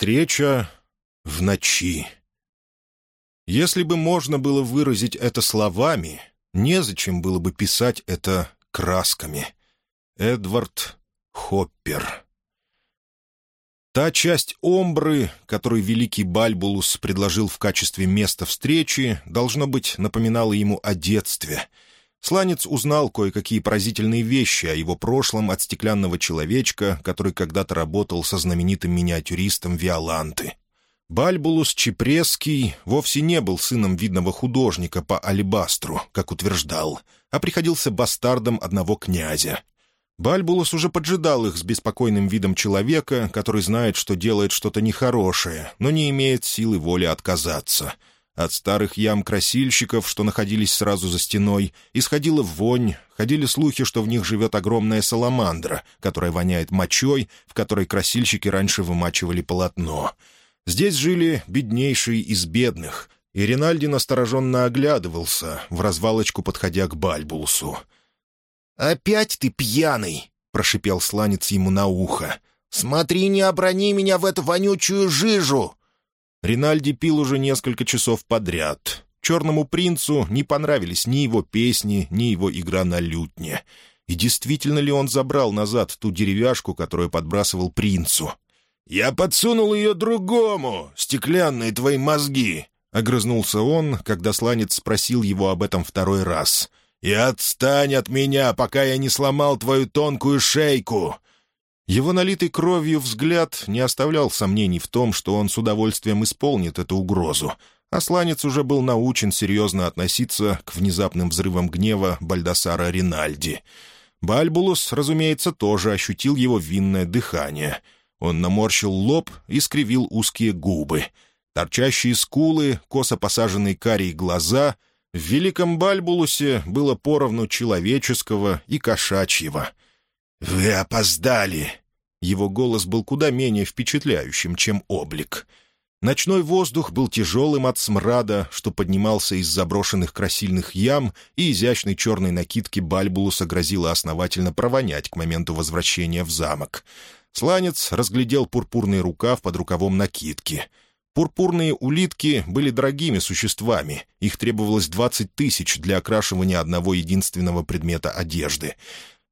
Встреча в ночи. Если бы можно было выразить это словами, незачем было бы писать это красками. Эдвард Хоппер. Та часть Омбры, которую великий Бальбулус предложил в качестве места встречи, должно быть, напоминала ему о детстве. Сланец узнал кое-какие поразительные вещи о его прошлом от стеклянного человечка, который когда-то работал со знаменитым миниатюристом Виоланты. Бальбулус Чепресский вовсе не был сыном видного художника по алебастру, как утверждал, а приходился бастардом одного князя. Бальбулус уже поджидал их с беспокойным видом человека, который знает, что делает что-то нехорошее, но не имеет силы воли отказаться. От старых ям красильщиков, что находились сразу за стеной, исходила вонь, ходили слухи, что в них живет огромная саламандра, которая воняет мочой, в которой красильщики раньше вымачивали полотно — Здесь жили беднейшие из бедных, и Ринальди настороженно оглядывался, в развалочку подходя к Бальбулсу. «Опять ты пьяный!» — прошипел сланец ему на ухо. «Смотри, не оброни меня в эту вонючую жижу!» Ринальди пил уже несколько часов подряд. Черному принцу не понравились ни его песни, ни его игра на лютне. И действительно ли он забрал назад ту деревяшку, которую подбрасывал принцу? «Я подсунул ее другому, стеклянные твои мозги!» — огрызнулся он, когда сланец спросил его об этом второй раз. «И отстань от меня, пока я не сломал твою тонкую шейку!» Его налитый кровью взгляд не оставлял сомнений в том, что он с удовольствием исполнит эту угрозу. А сланец уже был научен серьезно относиться к внезапным взрывам гнева Бальдасара Ринальди. Бальбулус, разумеется, тоже ощутил его винное дыхание — он наморщил лоб и скривил узкие губы. Торчащие скулы, косо посаженные карие глаза — в великом Бальбулусе было поровну человеческого и кошачьего. «Вы опоздали!» Его голос был куда менее впечатляющим, чем облик. Ночной воздух был тяжелым от смрада, что поднимался из заброшенных красильных ям, и изящной черной накидки Бальбулуса грозило основательно провонять к моменту возвращения в замок. Сланец разглядел пурпурный рукав под рукавом накидки. Пурпурные улитки были дорогими существами, их требовалось двадцать тысяч для окрашивания одного единственного предмета одежды.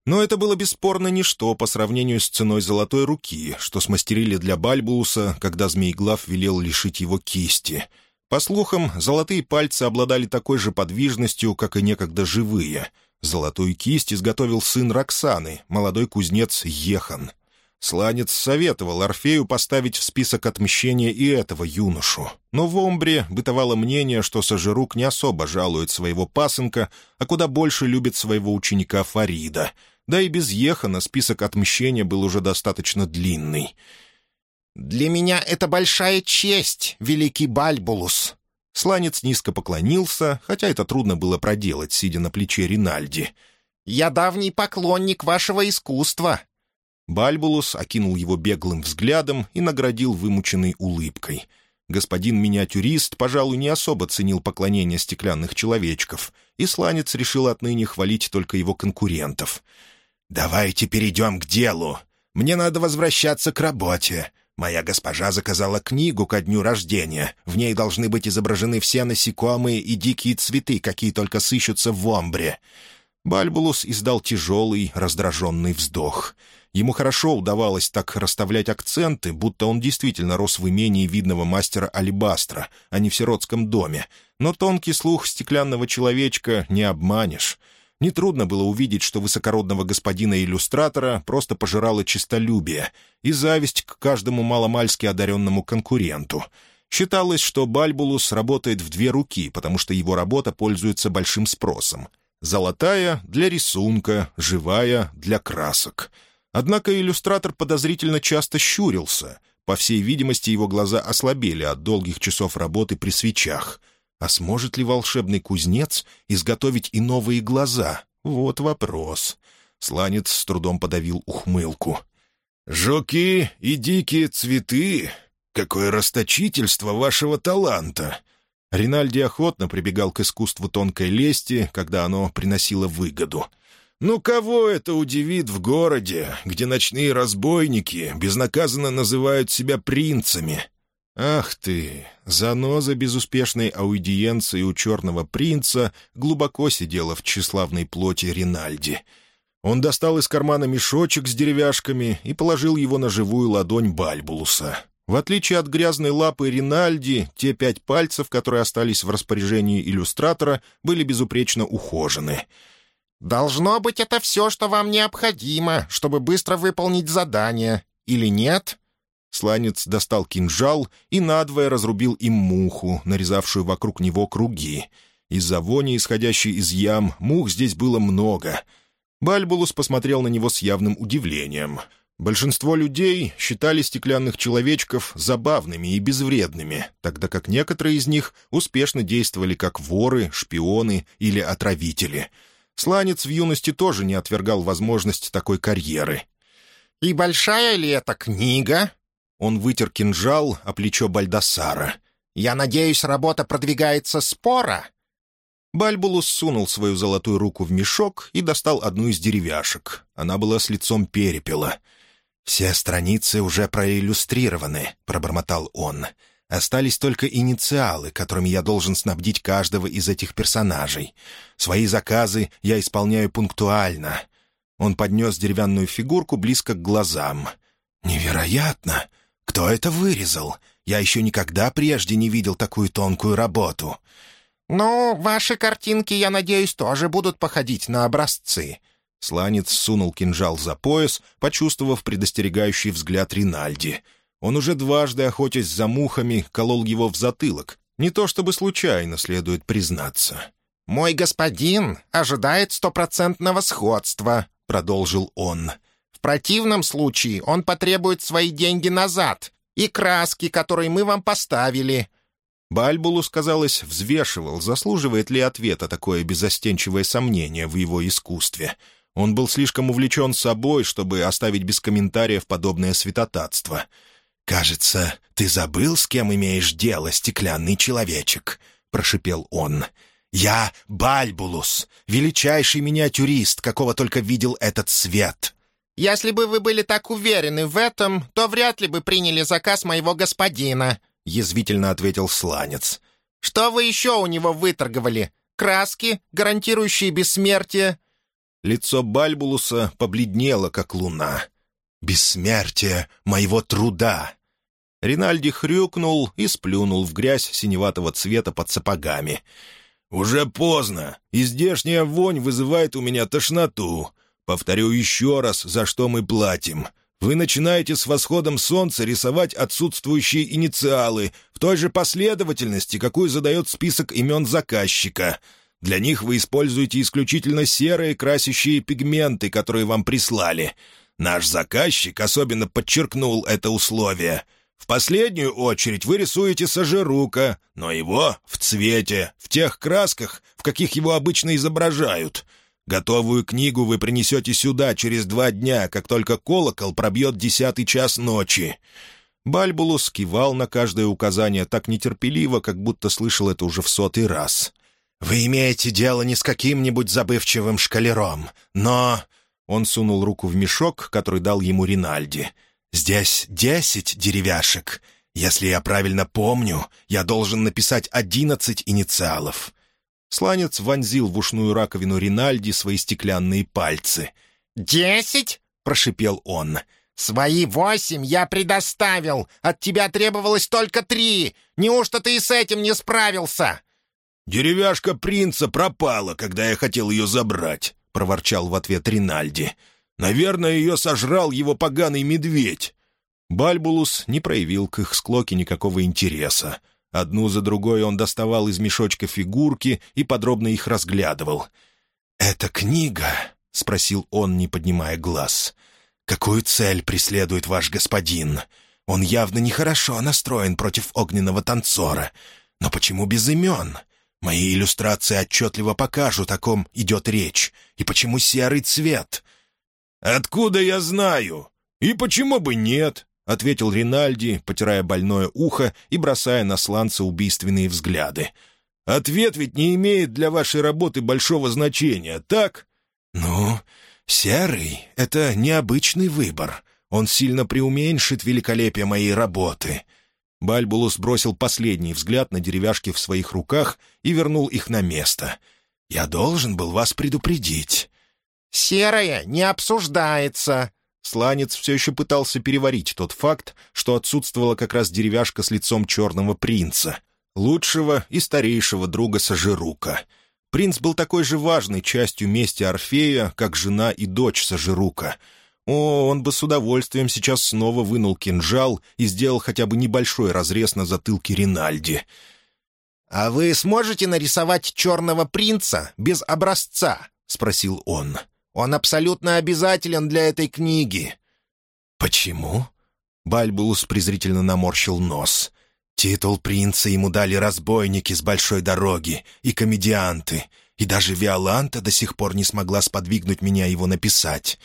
Но это было бесспорно ничто по сравнению с ценой золотой руки, что смастерили для Бальбууса, когда Змееглав велел лишить его кисти. По слухам, золотые пальцы обладали такой же подвижностью, как и некогда живые. Золотую кисть изготовил сын Роксаны, молодой кузнец Ехан. Сланец советовал Орфею поставить в список отмщения и этого юношу. Но в Омбре бытовало мнение, что Сажирук не особо жалует своего пасынка, а куда больше любит своего ученика Фарида. Да и без Ехана список отмщения был уже достаточно длинный. «Для меня это большая честь, великий Бальбулус!» Сланец низко поклонился, хотя это трудно было проделать, сидя на плече Ринальди. «Я давний поклонник вашего искусства. Бальбулус окинул его беглым взглядом и наградил вымученной улыбкой. Господин миниатюрист, пожалуй, не особо ценил поклонение стеклянных человечков, и сланец решил отныне хвалить только его конкурентов. «Давайте перейдем к делу. Мне надо возвращаться к работе. Моя госпожа заказала книгу ко дню рождения. В ней должны быть изображены все насекомые и дикие цветы, какие только сыщутся в Омбре». Бальбулус издал тяжелый, раздраженный вздох — Ему хорошо удавалось так расставлять акценты, будто он действительно рос в имении видного мастера Алибастра, а не в сиротском доме. Но тонкий слух стеклянного человечка не обманешь. Нетрудно было увидеть, что высокородного господина-иллюстратора просто пожирало честолюбие и зависть к каждому маломальски одаренному конкуренту. Считалось, что Бальбулус работает в две руки, потому что его работа пользуется большим спросом. Золотая — для рисунка, живая — для красок — Однако иллюстратор подозрительно часто щурился. По всей видимости, его глаза ослабели от долгих часов работы при свечах. А сможет ли волшебный кузнец изготовить и новые глаза? Вот вопрос. Сланец с трудом подавил ухмылку. «Жуки и дикие цветы! Какое расточительство вашего таланта!» Ринальди охотно прибегал к искусству тонкой лести, когда оно приносило выгоду — Ну кого это удивит в городе, где ночные разбойники безнаказанно называют себя принцами? Ах ты, заноза безуспешной аудиенции у черного принца глубоко сидела в тщеславной плоти Ринальди. Он достал из кармана мешочек с деревяшками и положил его на живую ладонь Бальбулуса. В отличие от грязной лапы Ринальди, те пять пальцев, которые остались в распоряжении иллюстратора, были безупречно ухожены — «Должно быть, это все, что вам необходимо, чтобы быстро выполнить задание. Или нет?» Сланец достал кинжал и надвое разрубил им муху, нарезавшую вокруг него круги. Из-за вони, исходящей из ям, мух здесь было много. Бальбулус посмотрел на него с явным удивлением. Большинство людей считали стеклянных человечков забавными и безвредными, тогда как некоторые из них успешно действовали как воры, шпионы или отравители — Сланец в юности тоже не отвергал возможность такой карьеры. «И большая ли эта книга?» Он вытер кинжал о плечо Бальдасара. «Я надеюсь, работа продвигается спора?» Бальбулус сунул свою золотую руку в мешок и достал одну из деревяшек. Она была с лицом перепела. «Все страницы уже проиллюстрированы», — пробормотал он. Остались только инициалы, которыми я должен снабдить каждого из этих персонажей. Свои заказы я исполняю пунктуально. Он поднес деревянную фигурку близко к глазам. «Невероятно! Кто это вырезал? Я еще никогда прежде не видел такую тонкую работу». «Ну, ваши картинки, я надеюсь, тоже будут походить на образцы». Сланец сунул кинжал за пояс, почувствовав предостерегающий взгляд Ринальди — он уже дважды, охотясь за мухами, колол его в затылок. Не то чтобы случайно, следует признаться. «Мой господин ожидает стопроцентного сходства», — продолжил он. «В противном случае он потребует свои деньги назад и краски, которые мы вам поставили». Бальбулус, казалось, взвешивал, заслуживает ли ответа такое безостенчивое сомнение в его искусстве. Он был слишком увлечен собой, чтобы оставить без комментариев подобное святотатство — «Кажется, ты забыл, с кем имеешь дело, стеклянный человечек», — прошипел он. «Я Бальбулус, величайший миниатюрист, какого только видел этот свет». «Если бы вы были так уверены в этом, то вряд ли бы приняли заказ моего господина», — язвительно ответил Сланец. «Что вы еще у него выторговали? Краски, гарантирующие бессмертие?» Лицо Бальбулуса побледнело, как луна. «Бессмертие моего труда!» Ринальди хрюкнул и сплюнул в грязь синеватого цвета под сапогами. «Уже поздно, и здешняя вонь вызывает у меня тошноту. Повторю еще раз, за что мы платим. Вы начинаете с восходом солнца рисовать отсутствующие инициалы в той же последовательности, какую задает список имен заказчика. Для них вы используете исключительно серые красящие пигменты, которые вам прислали. Наш заказчик особенно подчеркнул это условие — в последнюю очередь вы рисуете сажерука, но его в цвете, в тех красках, в каких его обычно изображают. Готовую книгу вы принесете сюда через два дня, как только колокол пробьет десятый час ночи». Бальбулус кивал на каждое указание так нетерпеливо, как будто слышал это уже в сотый раз. «Вы имеете дело не с каким-нибудь забывчивым шкалером, но...» Он сунул руку в мешок, который дал ему Ринальди — Здесь десять деревяшек. Если я правильно помню, я должен написать одиннадцать инициалов». Сланец вонзил в ушную раковину Ринальди свои стеклянные пальцы. «Десять?» — прошипел он. «Свои восемь я предоставил. От тебя требовалось только три. Неужто ты и с этим не справился?» «Деревяшка принца пропала, когда я хотел ее забрать», — проворчал в ответ Ринальди. Наверное, ее сожрал его поганый медведь». Бальбулус не проявил к их склоке никакого интереса. Одну за другой он доставал из мешочка фигурки и подробно их разглядывал. «Эта книга?» — спросил он, не поднимая глаз. «Какую цель преследует ваш господин? Он явно нехорошо настроен против огненного танцора. Но почему без имен? Мои иллюстрации отчетливо покажут, о ком идет речь. И почему серый цвет? «Откуда я знаю? И почему бы нет?» — ответил Ринальди, потирая больное ухо и бросая на сланца убийственные взгляды. «Ответ ведь не имеет для вашей работы большого значения, так?» «Ну, серый — это необычный выбор. Он сильно преуменьшит великолепие моей работы». Бальбулус бросил последний взгляд на деревяшки в своих руках и вернул их на место. «Я должен был вас предупредить». «Серое не обсуждается», Сланец все еще пытался переварить тот факт, что отсутствовала как раз деревяшка с лицом черного принца, лучшего и старейшего друга Сажирука. Принц был такой же важной частью мести Орфея, как жена и дочь Сажирука. О, он бы с удовольствием сейчас снова вынул кинжал и сделал хотя бы небольшой разрез на затылке Ринальди. «А вы сможете нарисовать черного принца без образца?» — спросил он. Он абсолютно обязателен для этой книги». «Почему?» Бальбулус презрительно наморщил нос. «Титул принца ему дали разбойники с большой дороги и комедианты, и даже Виоланта до сих пор не смогла сподвигнуть меня его написать.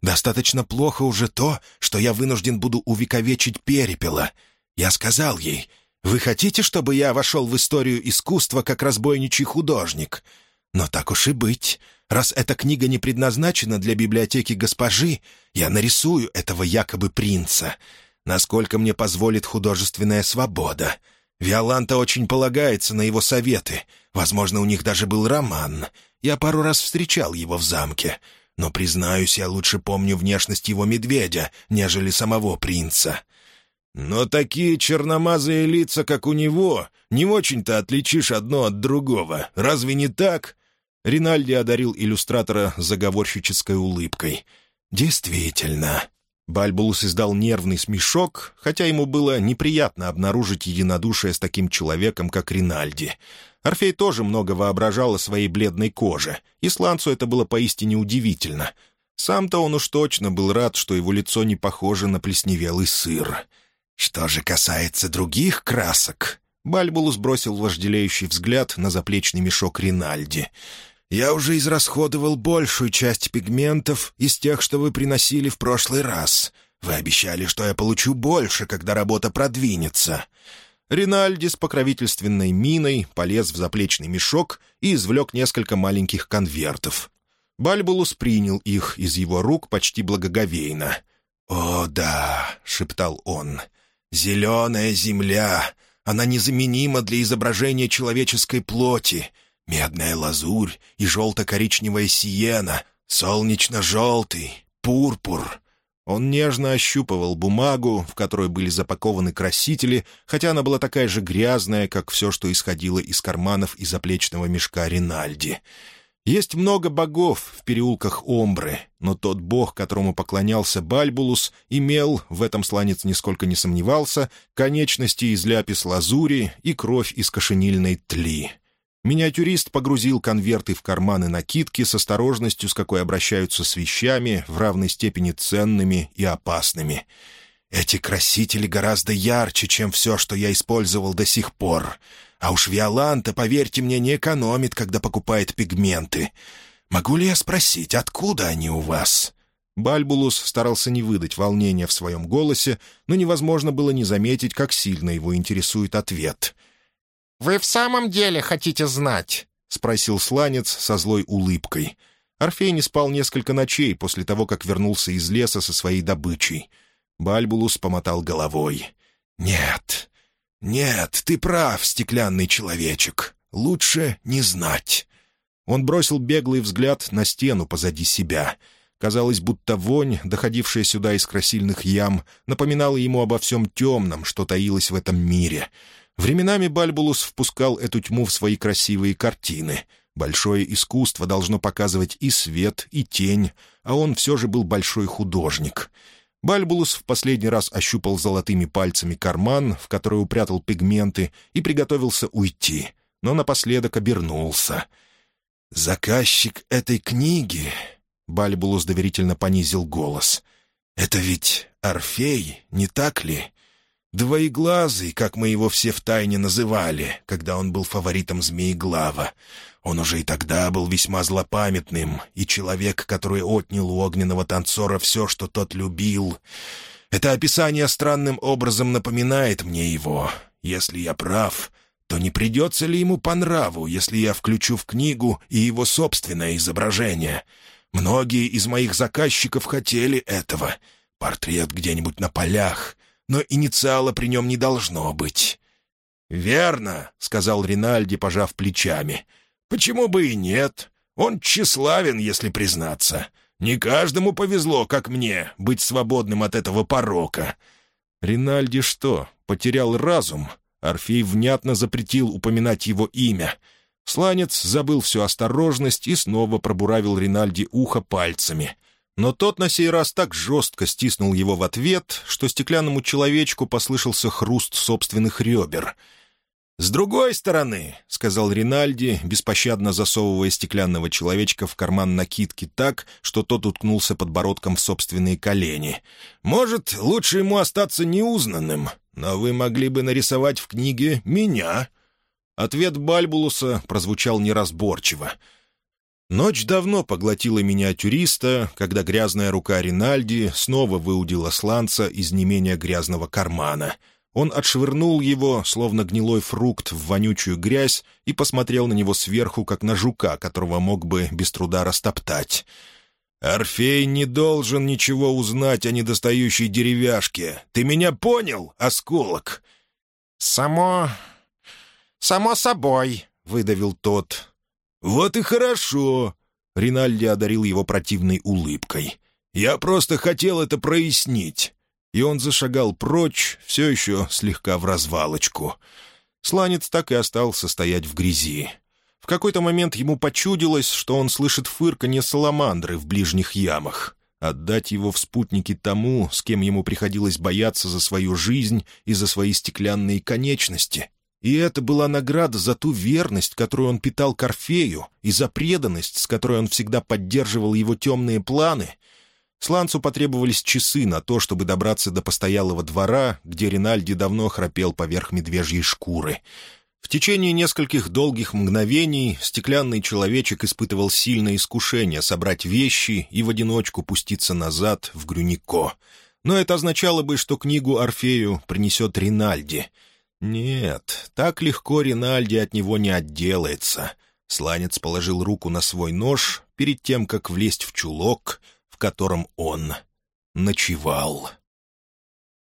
Достаточно плохо уже то, что я вынужден буду увековечить перепела. Я сказал ей, «Вы хотите, чтобы я вошел в историю искусства как разбойничий художник?» Но так уж и быть. Раз эта книга не предназначена для библиотеки госпожи, я нарисую этого якобы принца. Насколько мне позволит художественная свобода. Виоланта очень полагается на его советы. Возможно, у них даже был роман. Я пару раз встречал его в замке. Но, признаюсь, я лучше помню внешность его медведя, нежели самого принца. Но такие черномазые лица, как у него, не очень-то отличишь одно от другого. Разве не так?» Ринальди одарил иллюстратора заговорщической улыбкой. «Действительно». Бальбулус издал нервный смешок, хотя ему было неприятно обнаружить единодушие с таким человеком, как Ринальди. Орфей тоже много воображал о своей бледной коже, и Сланцу это было поистине удивительно. Сам-то он уж точно был рад, что его лицо не похоже на плесневелый сыр. «Что же касается других красок...» Бальбулус бросил вожделеющий взгляд на заплечный мешок Ринальди. Я уже израсходовал большую часть пигментов из тех, что вы приносили в прошлый раз. Вы обещали, что я получу больше, когда работа продвинется». Ринальди с покровительственной миной полез в заплечный мешок и извлек несколько маленьких конвертов. Бальбулус принял их из его рук почти благоговейно. «О, да», — шептал он, — «зеленая земля, она незаменима для изображения человеческой плоти. Медная лазурь и желто-коричневая сиена, солнечно-желтый, пурпур. Он нежно ощупывал бумагу, в которой были запакованы красители, хотя она была такая же грязная, как все, что исходило из карманов и заплечного мешка Ринальди. Есть много богов в переулках Омбры, но тот бог, которому поклонялся Бальбулус, имел, в этом сланец нисколько не сомневался, конечности из ляпис-лазури и кровь из кошенильной тли. Миниатюрист погрузил конверты в карманы накидки с осторожностью, с какой обращаются с вещами, в равной степени ценными и опасными. «Эти красители гораздо ярче, чем все, что я использовал до сих пор. А уж Виоланта, поверьте мне, не экономит, когда покупает пигменты. Могу ли я спросить, откуда они у вас?» Бальбулус старался не выдать волнения в своем голосе, но невозможно было не заметить, как сильно его интересует ответ — «Вы в самом деле хотите знать?» — спросил сланец со злой улыбкой. Орфей не спал несколько ночей после того, как вернулся из леса со своей добычей. Бальбулус помотал головой. «Нет, нет, ты прав, стеклянный человечек. Лучше не знать». Он бросил беглый взгляд на стену позади себя. Казалось, будто вонь, доходившая сюда из красильных ям, напоминала ему обо всем темном, что таилось в этом мире — Временами Бальбулус впускал эту тьму в свои красивые картины. Большое искусство должно показывать и свет, и тень, а он все же был большой художник. Бальбулус в последний раз ощупал золотыми пальцами карман, в который упрятал пигменты, и приготовился уйти, но напоследок обернулся. «Заказчик этой книги...» — Бальбулус доверительно понизил голос. «Это ведь Орфей, не так ли?» Двоеглазый, как мы его все втайне называли, когда он был фаворитом Змееглава. Он уже и тогда был весьма злопамятным, и человек, который отнял у огненного танцора все, что тот любил. Это описание странным образом напоминает мне его. Если я прав, то не придется ли ему по нраву, если я включу в книгу и его собственное изображение? Многие из моих заказчиков хотели этого. Портрет где-нибудь на полях, но инициала при нем не должно быть». «Верно», — сказал Ринальди, пожав плечами. «Почему бы и нет? Он тщеславен, если признаться. Не каждому повезло, как мне, быть свободным от этого порока». Ринальди что, потерял разум? Орфей внятно запретил упоминать его имя. Сланец забыл всю осторожность и снова пробуравил Ринальди ухо пальцами. Но тот на сей раз так жестко стиснул его в ответ, что стеклянному человечку послышался хруст собственных ребер — «С другой стороны», — сказал Ринальди, беспощадно засовывая стеклянного человечка в карман накидки так, что тот уткнулся подбородком в собственные колени, «может, лучше ему остаться неузнанным, но вы могли бы нарисовать в книге меня». Ответ Бальбулуса прозвучал неразборчиво. Ночь давно поглотила миниатюриста, когда грязная рука Ринальди снова выудила сланца из не менее грязного кармана — он отшвырнул его, словно гнилой фрукт, в вонючую грязь и посмотрел на него сверху, как на жука, которого мог бы без труда растоптать. «Орфей не должен ничего узнать о недостающей деревяшке. Ты меня понял, осколок?» «Само... само собой», — выдавил тот. «Вот и хорошо», — Ринальди одарил его противной улыбкой. «Я просто хотел это прояснить и он зашагал прочь, все еще слегка в развалочку. Сланец так и остался стоять в грязи. В какой-то момент ему почудилось, что он слышит фырканье саламандры в ближних ямах. Отдать его в спутники тому, с кем ему приходилось бояться за свою жизнь и за свои стеклянные конечности. И это была награда за ту верность, которую он питал Корфею, и за преданность, с которой он всегда поддерживал его темные планы — Сланцу потребовались часы на то, чтобы добраться до постоялого двора, где Ринальди давно храпел поверх медвежьей шкуры. В течение нескольких долгих мгновений стеклянный человечек испытывал сильное искушение собрать вещи и в одиночку пуститься назад в Грюнико. Но это означало бы, что книгу Орфею принесет Ринальди. Нет, так легко Ринальди от него не отделается. Сланец положил руку на свой нож перед тем, как влезть в чулок — котором он ночевал.